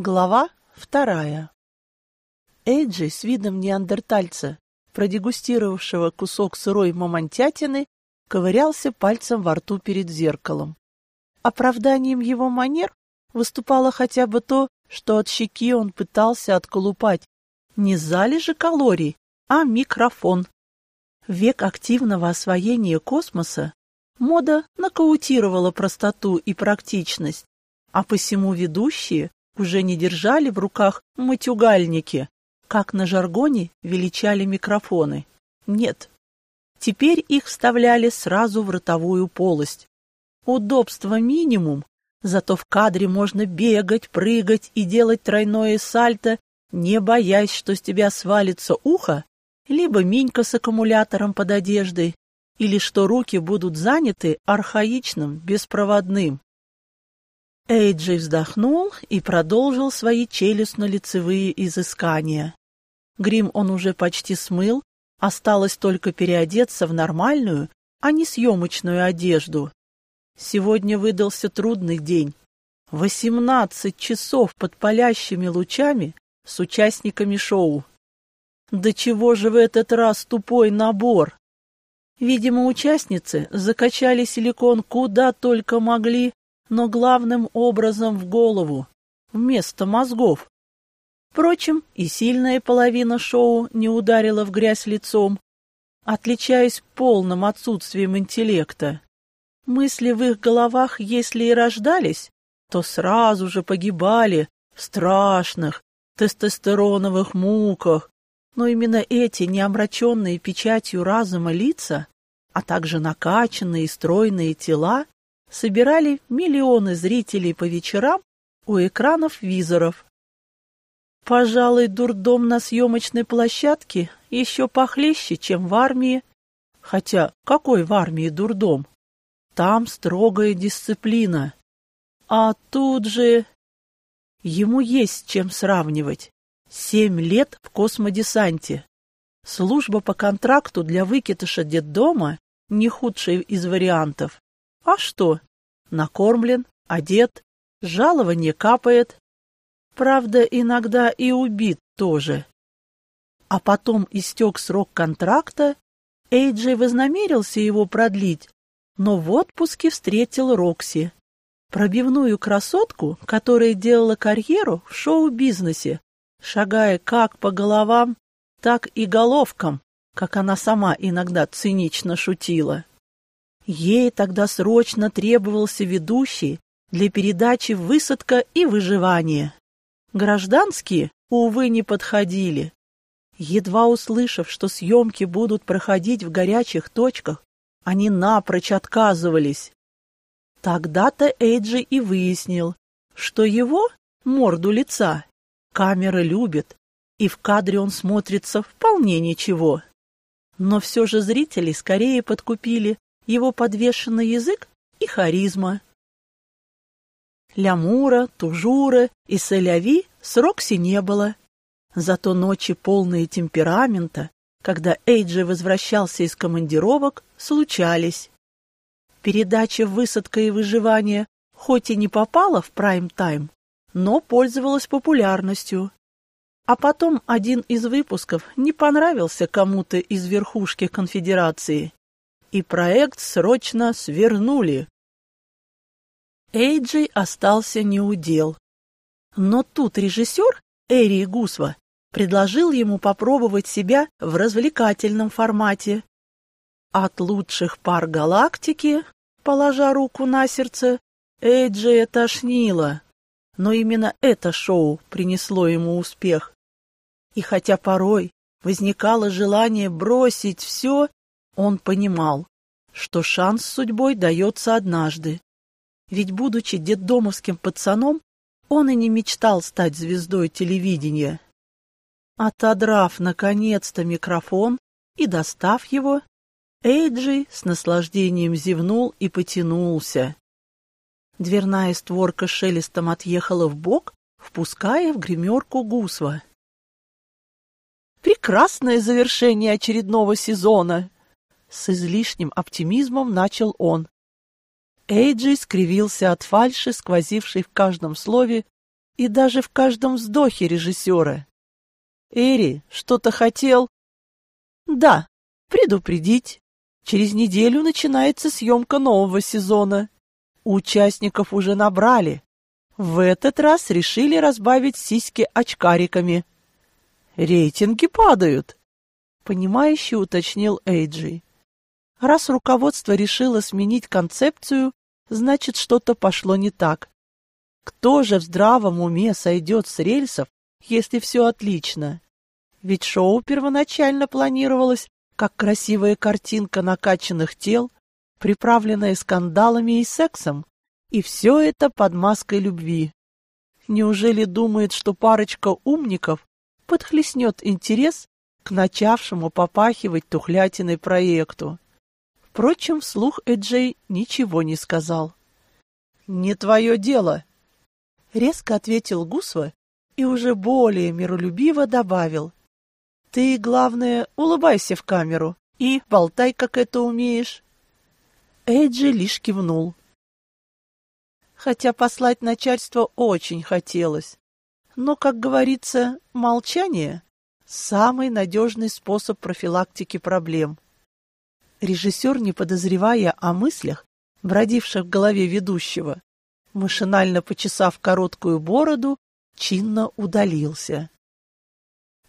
Глава вторая. Эйджи с видом неандертальца, продегустировавшего кусок сырой мамонтятины, ковырялся пальцем во рту перед зеркалом. Оправданием его манер выступало хотя бы то, что от щеки он пытался отколупать не залежи калорий, а микрофон. Век активного освоения космоса мода нокаутировала простоту и практичность, а посему ведущие уже не держали в руках матюгальники, как на жаргоне величали микрофоны. Нет. Теперь их вставляли сразу в ротовую полость. Удобство минимум, зато в кадре можно бегать, прыгать и делать тройное сальто, не боясь, что с тебя свалится ухо, либо минька с аккумулятором под одеждой, или что руки будут заняты архаичным, беспроводным. Эйджи вздохнул и продолжил свои челюстно-лицевые изыскания. Грим он уже почти смыл, осталось только переодеться в нормальную, а не съемочную одежду. Сегодня выдался трудный день. Восемнадцать часов под палящими лучами с участниками шоу. Да чего же в этот раз тупой набор? Видимо, участницы закачали силикон куда только могли, но главным образом в голову, вместо мозгов. Впрочем, и сильная половина шоу не ударила в грязь лицом, отличаясь полным отсутствием интеллекта. Мысли в их головах, если и рождались, то сразу же погибали в страшных тестостероновых муках, но именно эти неомраченные печатью разума лица, а также накачанные и стройные тела, собирали миллионы зрителей по вечерам у экранов визоров. Пожалуй, дурдом на съемочной площадке еще похлеще, чем в армии. Хотя какой в армии дурдом? Там строгая дисциплина. А тут же... Ему есть чем сравнивать. Семь лет в космодесанте. Служба по контракту для выкидыша детдома не худший из вариантов. А что? Накормлен, одет, жалование капает. Правда, иногда и убит тоже. А потом истек срок контракта, Эйджей вознамерился его продлить, но в отпуске встретил Рокси. Пробивную красотку, которая делала карьеру в шоу-бизнесе, шагая как по головам, так и головкам, как она сама иногда цинично шутила. Ей тогда срочно требовался ведущий для передачи «Высадка и выживание». Гражданские, увы, не подходили. Едва услышав, что съемки будут проходить в горячих точках, они напрочь отказывались. Тогда-то Эйджи и выяснил, что его, морду лица, камера любит, и в кадре он смотрится вполне ничего. Но все же зрители скорее подкупили его подвешенный язык и харизма. Лямура, Тужура и Соляви с Рокси не было. Зато ночи, полные темперамента, когда Эйджи возвращался из командировок, случались. Передача «Высадка и выживание» хоть и не попала в прайм-тайм, но пользовалась популярностью. А потом один из выпусков не понравился кому-то из верхушки конфедерации, и проект срочно свернули. Эйджи остался неудел. Но тут режиссер, Эри Гусва, предложил ему попробовать себя в развлекательном формате. От лучших пар галактики, положа руку на сердце, Эйджи тошнило. Но именно это шоу принесло ему успех. И хотя порой возникало желание бросить все он понимал, что шанс с судьбой дается однажды. Ведь, будучи детдомовским пацаном, он и не мечтал стать звездой телевидения. Отодрав, наконец-то, микрофон и достав его, Эйджи с наслаждением зевнул и потянулся. Дверная створка шелестом отъехала в бок, впуская в гримерку Гусва. «Прекрасное завершение очередного сезона!» С излишним оптимизмом начал он. Эйджи скривился от фальши, сквозившей в каждом слове, и даже в каждом вздохе режиссера. Эри, что-то хотел? Да, предупредить. Через неделю начинается съемка нового сезона. Участников уже набрали. В этот раз решили разбавить сиськи очкариками. Рейтинги падают, понимающе уточнил Эйджи. Раз руководство решило сменить концепцию, значит, что-то пошло не так. Кто же в здравом уме сойдет с рельсов, если все отлично? Ведь шоу первоначально планировалось как красивая картинка накачанных тел, приправленная скандалами и сексом, и все это под маской любви. Неужели думает, что парочка умников подхлестнет интерес к начавшему попахивать тухлятиной проекту? Впрочем, вслух Эджей ничего не сказал. «Не твое дело!» Резко ответил Гусва и уже более миролюбиво добавил. «Ты, главное, улыбайся в камеру и болтай, как это умеешь». Эджи лишь кивнул. Хотя послать начальство очень хотелось. Но, как говорится, молчание — самый надежный способ профилактики проблем. Режиссер, не подозревая о мыслях, бродивших в голове ведущего, машинально почесав короткую бороду, чинно удалился.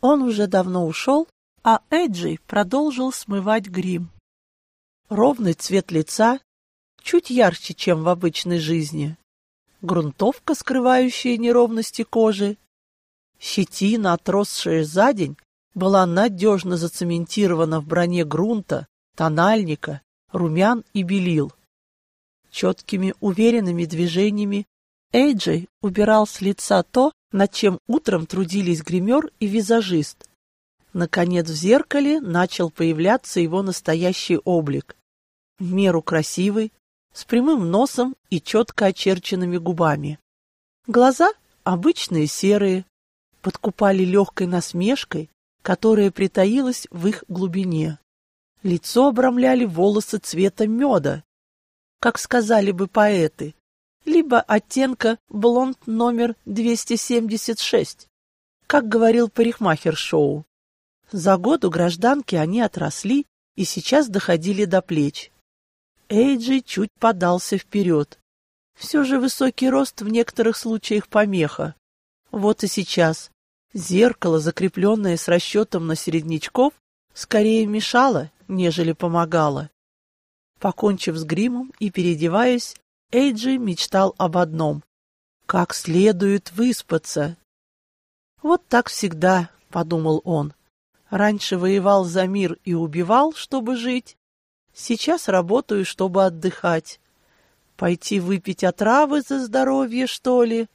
Он уже давно ушел, а Эджи продолжил смывать грим. Ровный цвет лица, чуть ярче, чем в обычной жизни. Грунтовка, скрывающая неровности кожи. Щетина, отросшая за день, была надежно зацементирована в броне грунта, тональника, румян и белил. Четкими, уверенными движениями Эйджей убирал с лица то, над чем утром трудились гример и визажист. Наконец в зеркале начал появляться его настоящий облик. В меру красивый, с прямым носом и четко очерченными губами. Глаза обычные серые, подкупали легкой насмешкой, которая притаилась в их глубине. Лицо обрамляли волосы цвета меда, как сказали бы поэты, либо оттенка блонд номер 276, как говорил парикмахер шоу. За год у гражданки они отросли и сейчас доходили до плеч. Эйджи чуть подался вперед. Все же высокий рост в некоторых случаях помеха. Вот и сейчас. Зеркало, закрепленное с расчетом на середнячков, скорее мешало, нежели помогала. Покончив с гримом и переодеваясь, Эйджи мечтал об одном — как следует выспаться. «Вот так всегда», — подумал он. «Раньше воевал за мир и убивал, чтобы жить. Сейчас работаю, чтобы отдыхать. Пойти выпить отравы за здоровье, что ли?»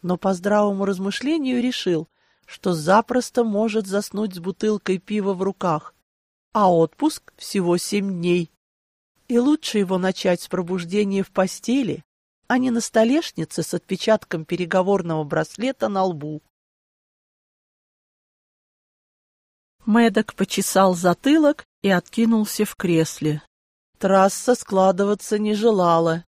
Но по здравому размышлению решил, что запросто может заснуть с бутылкой пива в руках, а отпуск всего семь дней. И лучше его начать с пробуждения в постели, а не на столешнице с отпечатком переговорного браслета на лбу. Мэддок почесал затылок и откинулся в кресле. Трасса складываться не желала.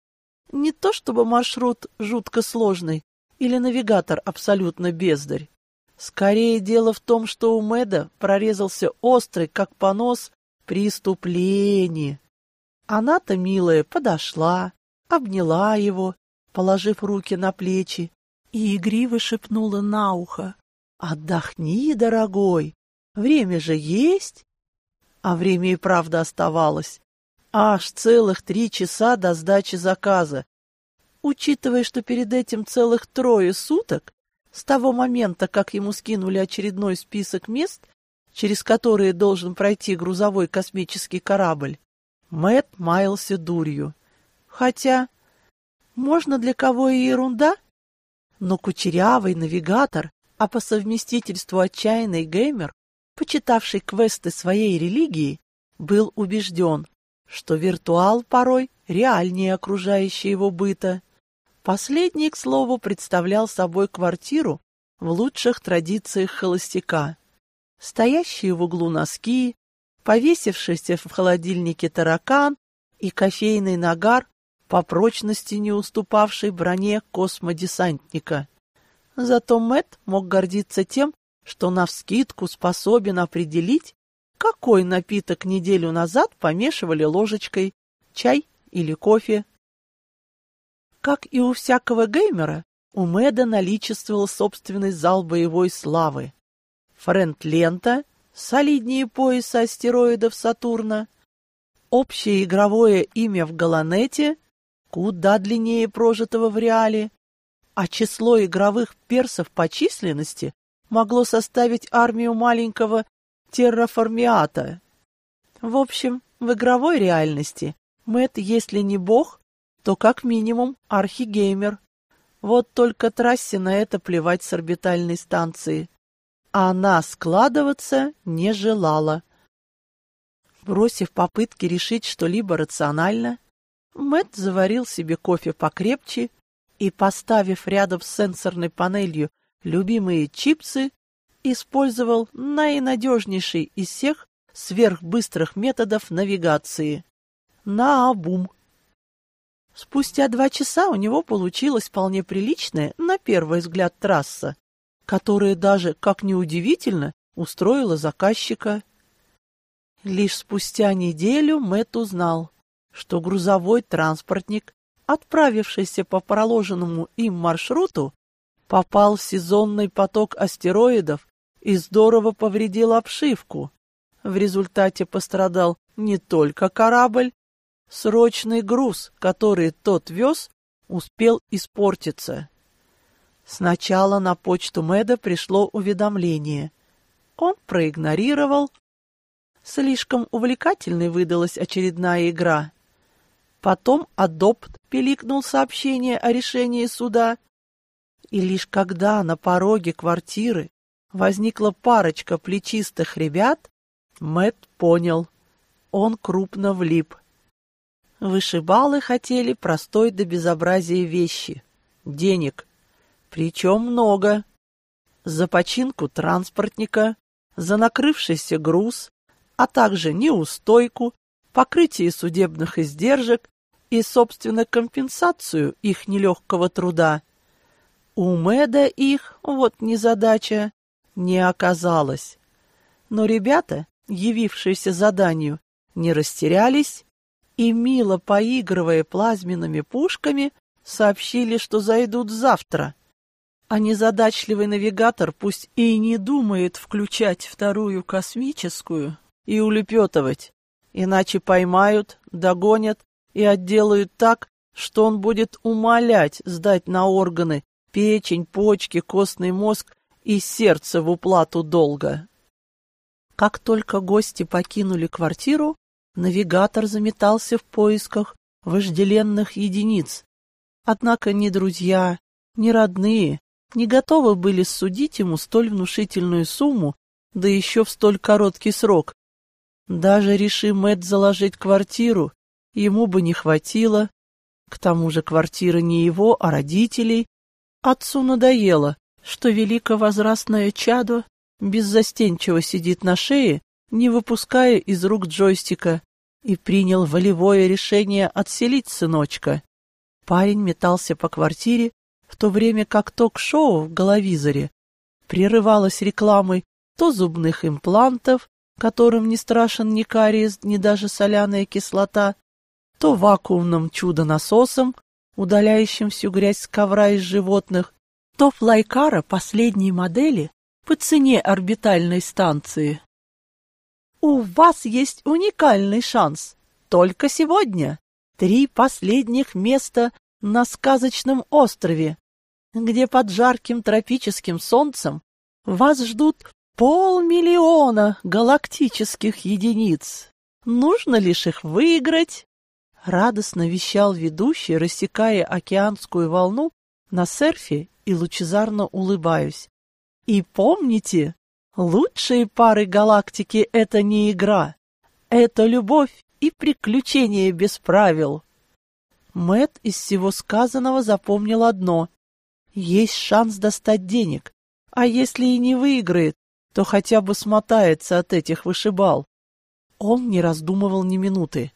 Не то чтобы маршрут жутко сложный или навигатор абсолютно бездарь. Скорее дело в том, что у Мэда прорезался острый, как понос, преступление. Она-то, милая, подошла, обняла его, положив руки на плечи, и игриво шепнула на ухо. «Отдохни, дорогой, время же есть!» А время и правда оставалось. Аж целых три часа до сдачи заказа. Учитывая, что перед этим целых трое суток, с того момента, как ему скинули очередной список мест, через которые должен пройти грузовой космический корабль, Мэт маялся дурью. Хотя, можно для кого и ерунда, но кучерявый навигатор, а по совместительству отчаянный геймер, почитавший квесты своей религии, был убежден, что виртуал порой реальнее окружающего его быта. Последний, к слову, представлял собой квартиру в лучших традициях холостяка. Стоящие в углу носки, повесившийся в холодильнике таракан и кофейный нагар, по прочности не уступавший броне космодесантника. Зато Мэт мог гордиться тем, что навскидку способен определить, какой напиток неделю назад помешивали ложечкой, чай или кофе. Как и у всякого геймера, у Мэда наличествовал собственный зал боевой славы. Френд-лента, солиднее пояса астероидов Сатурна, общее игровое имя в Галанете, куда длиннее прожитого в реале, а число игровых персов по численности могло составить армию маленького терраформиата. В общем, в игровой реальности Мэт, если не бог, то как минимум архигеймер. Вот только трассе на это плевать с орбитальной станции. А она складываться не желала. Бросив попытки решить что-либо рационально, Мэт заварил себе кофе покрепче и, поставив рядом с сенсорной панелью любимые чипсы, использовал наинадежнейший из всех сверхбыстрых методов навигации — наобум. Спустя два часа у него получилась вполне приличная, на первый взгляд, трасса, которая даже, как ни удивительно, устроила заказчика. Лишь спустя неделю Мэтт узнал, что грузовой транспортник, отправившийся по проложенному им маршруту, попал в сезонный поток астероидов и здорово повредил обшивку. В результате пострадал не только корабль, срочный груз, который тот вез, успел испортиться. Сначала на почту Мэда пришло уведомление. Он проигнорировал. Слишком увлекательной выдалась очередная игра. Потом адопт пиликнул сообщение о решении суда. И лишь когда на пороге квартиры возникла парочка плечистых ребят, Мэт понял, он крупно влип. Вышибалы хотели простой до безобразия вещи — денег, причем много. За починку транспортника, за накрывшийся груз, а также неустойку, покрытие судебных издержек и, собственно, компенсацию их нелегкого труда. У Мэда их, вот незадача, не оказалось. Но ребята, явившиеся заданию, не растерялись и, мило поигрывая плазменными пушками, сообщили, что зайдут завтра. А незадачливый навигатор пусть и не думает включать вторую космическую и улепетывать, иначе поймают, догонят и отделают так, что он будет умолять сдать на органы печень, почки, костный мозг и сердце в уплату долга. Как только гости покинули квартиру, навигатор заметался в поисках вожделенных единиц. Однако ни друзья, ни родные не готовы были судить ему столь внушительную сумму, да еще в столь короткий срок. Даже реши Мэтт заложить квартиру, ему бы не хватило. К тому же квартира не его, а родителей. Отцу надоело, что великовозрастное чадо беззастенчиво сидит на шее, не выпуская из рук джойстика, и принял волевое решение отселить сыночка. Парень метался по квартире, в то время как ток-шоу в головизоре прерывалось рекламой то зубных имплантов, которым не страшен ни кариес, ни даже соляная кислота, то вакуумным чудо-насосом, удаляющим всю грязь с ковра из животных, то флайкара последней модели по цене орбитальной станции. У вас есть уникальный шанс. Только сегодня. Три последних места на сказочном острове, где под жарким тропическим солнцем вас ждут полмиллиона галактических единиц. Нужно лишь их выиграть радостно вещал ведущий, рассекая океанскую волну на серфе и лучезарно улыбаюсь. И помните, лучшие пары галактики — это не игра, это любовь и приключения без правил. Мэт из всего сказанного запомнил одно — есть шанс достать денег, а если и не выиграет, то хотя бы смотается от этих вышибал. Он не раздумывал ни минуты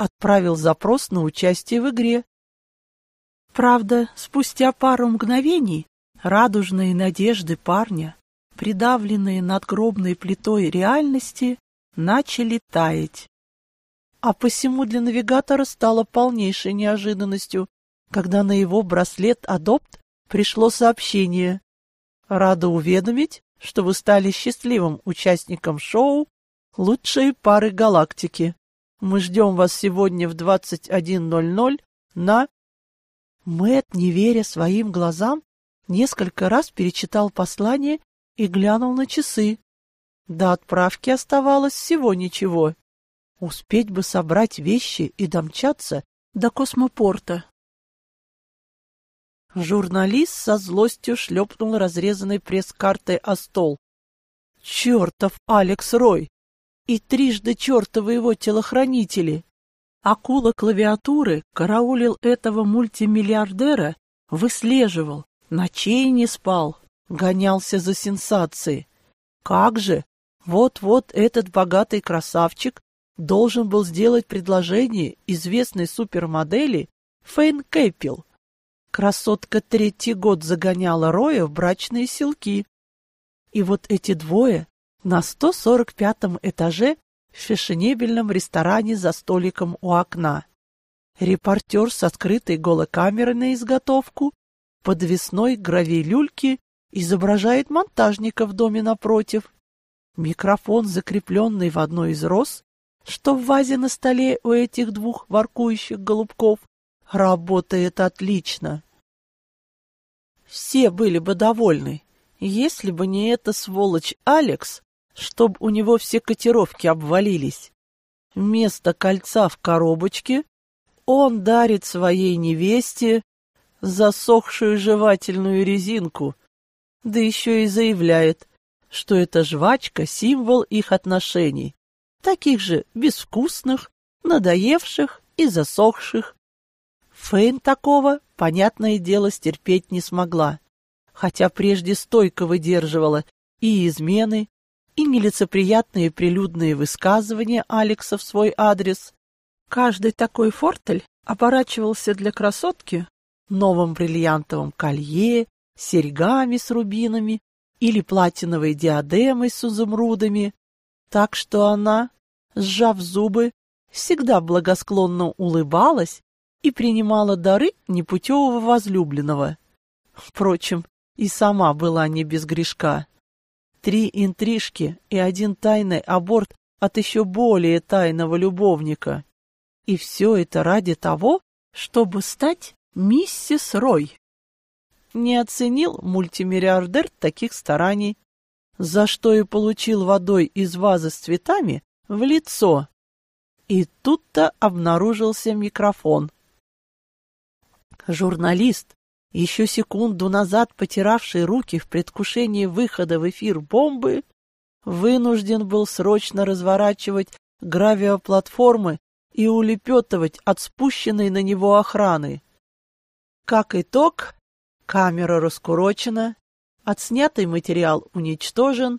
отправил запрос на участие в игре. Правда, спустя пару мгновений Радужные надежды парня, придавленные надгробной плитой реальности, начали таять. А посему для навигатора стало полнейшей неожиданностью, когда на его браслет «Адопт» пришло сообщение. «Рада уведомить, что вы стали счастливым участником шоу «Лучшие пары галактики». Мы ждем вас сегодня в 21.00 на...» Мэт, не веря своим глазам, несколько раз перечитал послание и глянул на часы. До отправки оставалось всего ничего. Успеть бы собрать вещи и домчаться до космопорта. Журналист со злостью шлепнул разрезанной пресс-картой о стол. «Чертов Алекс Рой! И трижды чертовы его телохранители!» Акула клавиатуры караулил этого мультимиллиардера, выслеживал, ночей не спал, гонялся за сенсацией. Как же! Вот-вот этот богатый красавчик должен был сделать предложение известной супермодели Фейн Кэппел. Красотка третий год загоняла Роя в брачные селки. И вот эти двое на 145-м этаже в фешенебельном ресторане за столиком у окна. Репортер с открытой голокамерой на изготовку, подвесной гравилюльки изображает монтажника в доме напротив. Микрофон, закрепленный в одной из роз, что в вазе на столе у этих двух воркующих голубков, работает отлично. Все были бы довольны, если бы не эта сволочь Алекс, чтоб у него все котировки обвалились. Вместо кольца в коробочке он дарит своей невесте засохшую жевательную резинку, да еще и заявляет, что эта жвачка — символ их отношений, таких же безвкусных, надоевших и засохших. Фейн такого, понятное дело, стерпеть не смогла, хотя прежде стойко выдерживала и измены, и нелицеприятные прилюдные высказывания Алекса в свой адрес. Каждый такой фортель оборачивался для красотки новым бриллиантовым колье, серьгами с рубинами или платиновой диадемой с изумрудами, так что она, сжав зубы, всегда благосклонно улыбалась и принимала дары непутевого возлюбленного. Впрочем, и сама была не без грешка. Три интрижки и один тайный аборт от еще более тайного любовника. И все это ради того, чтобы стать миссис Рой. Не оценил мультимиллиардер таких стараний, за что и получил водой из вазы с цветами в лицо. И тут-то обнаружился микрофон. Журналист, еще секунду назад потиравший руки в предвкушении выхода в эфир бомбы, вынужден был срочно разворачивать гравиоплатформы и улепетывать от спущенной на него охраны. Как итог, камера раскурочена, отснятый материал уничтожен,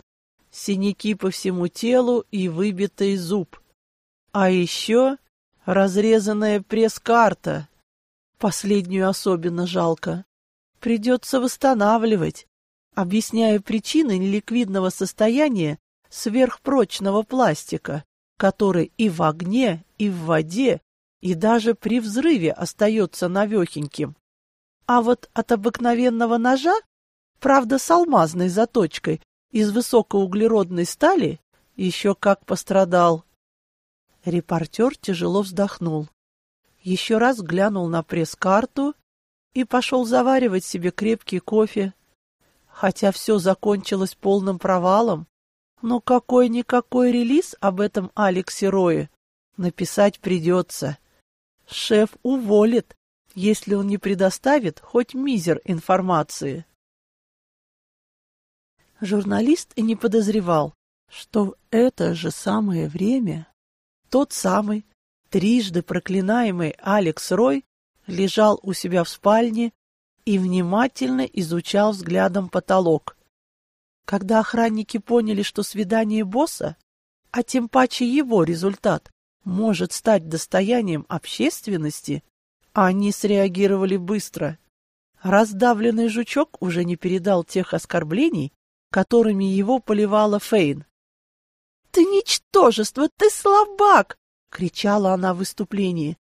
синяки по всему телу и выбитый зуб. А еще разрезанная пресс-карта — Последнюю особенно жалко. Придется восстанавливать, объясняя причины неликвидного состояния сверхпрочного пластика, который и в огне, и в воде, и даже при взрыве остается навехеньким. А вот от обыкновенного ножа, правда с алмазной заточкой, из высокоуглеродной стали, еще как пострадал. Репортер тяжело вздохнул еще раз глянул на пресс-карту и пошел заваривать себе крепкий кофе. Хотя все закончилось полным провалом, но какой-никакой релиз об этом Алексе Рое написать придется. Шеф уволит, если он не предоставит хоть мизер информации. Журналист и не подозревал, что в это же самое время тот самый Трижды проклинаемый Алекс Рой лежал у себя в спальне и внимательно изучал взглядом потолок. Когда охранники поняли, что свидание босса, а тем паче его результат, может стать достоянием общественности, они среагировали быстро. Раздавленный жучок уже не передал тех оскорблений, которыми его поливала Фейн. «Ты ничтожество! Ты слабак!» — кричала она в выступлении.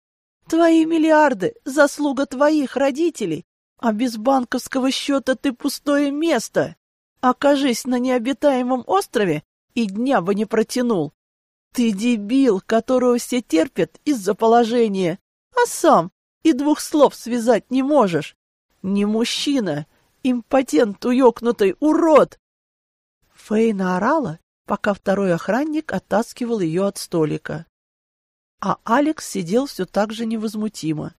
«Твои миллиарды — заслуга твоих родителей, а без банковского счета ты пустое место. Окажись на необитаемом острове, и дня бы не протянул. Ты дебил, которого все терпят из-за положения, а сам и двух слов связать не можешь. Не мужчина, импотент уёкнутый, урод!» Фейна орала, пока второй охранник оттаскивал ее от столика. А Алекс сидел все так же невозмутимо.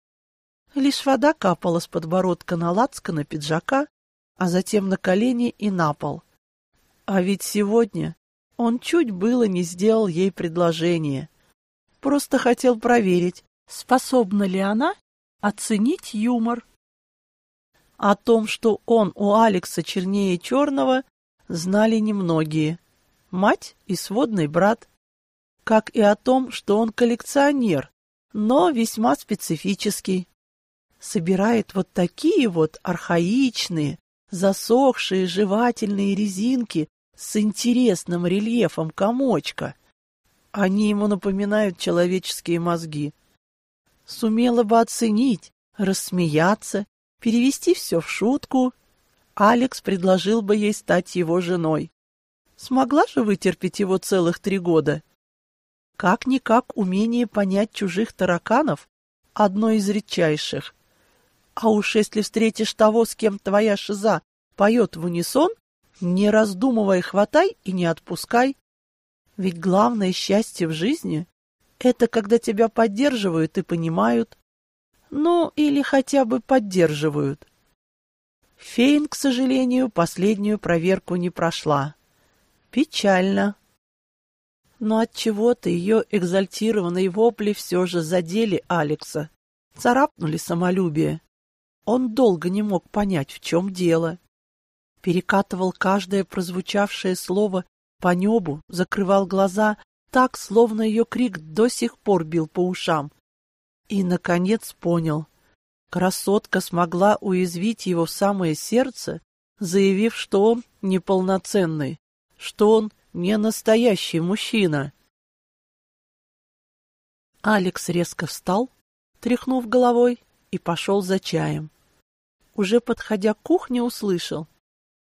Лишь вода капала с подбородка на на пиджака, а затем на колени и на пол. А ведь сегодня он чуть было не сделал ей предложение. Просто хотел проверить, способна ли она оценить юмор. О том, что он у Алекса чернее черного, знали немногие. Мать и сводный брат. Как и о том, что он коллекционер, но весьма специфический. Собирает вот такие вот архаичные, засохшие жевательные резинки с интересным рельефом комочка. Они ему напоминают человеческие мозги. Сумела бы оценить, рассмеяться Перевести все в шутку, Алекс предложил бы ей стать его женой. Смогла же вытерпеть его целых три года? Как-никак умение понять чужих тараканов — одно из редчайших. А уж если встретишь того, с кем твоя шиза поет в унисон, не раздумывай, хватай и не отпускай. Ведь главное счастье в жизни — это когда тебя поддерживают и понимают, ну, или хотя бы поддерживают. Фейн, к сожалению, последнюю проверку не прошла. Печально. Но от чего то ее экзальтированные вопли все же задели Алекса, царапнули самолюбие. Он долго не мог понять, в чем дело. Перекатывал каждое прозвучавшее слово по небу, закрывал глаза так, словно ее крик до сих пор бил по ушам. И, наконец, понял. Красотка смогла уязвить его в самое сердце, заявив, что он неполноценный, что он не настоящий мужчина. Алекс резко встал, тряхнув головой, и пошел за чаем. Уже подходя к кухне, услышал.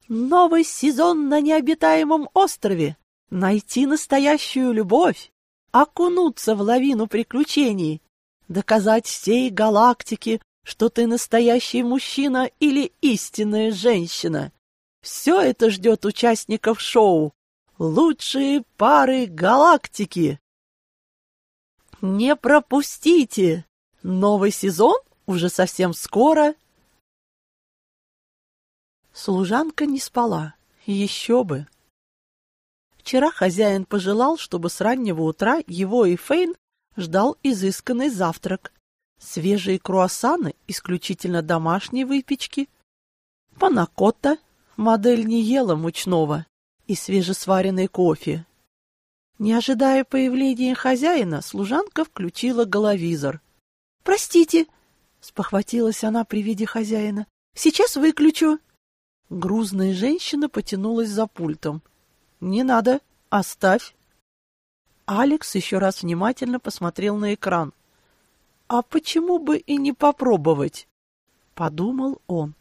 «Новый сезон на необитаемом острове! Найти настоящую любовь! Окунуться в лавину приключений! доказать всей галактике, что ты настоящий мужчина или истинная женщина. Все это ждет участников шоу. Лучшие пары галактики. Не пропустите! Новый сезон уже совсем скоро. Служанка не спала. Еще бы. Вчера хозяин пожелал, чтобы с раннего утра его и Фейн ждал изысканный завтрак. Свежие круассаны исключительно домашней выпечки. Панакотта, модель не ела мучного, и свежесваренный кофе. Не ожидая появления хозяина, служанка включила головизор. «Простите!» — спохватилась она при виде хозяина. «Сейчас выключу!» Грузная женщина потянулась за пультом. «Не надо, оставь!» Алекс еще раз внимательно посмотрел на экран. «А почему бы и не попробовать?» — подумал он.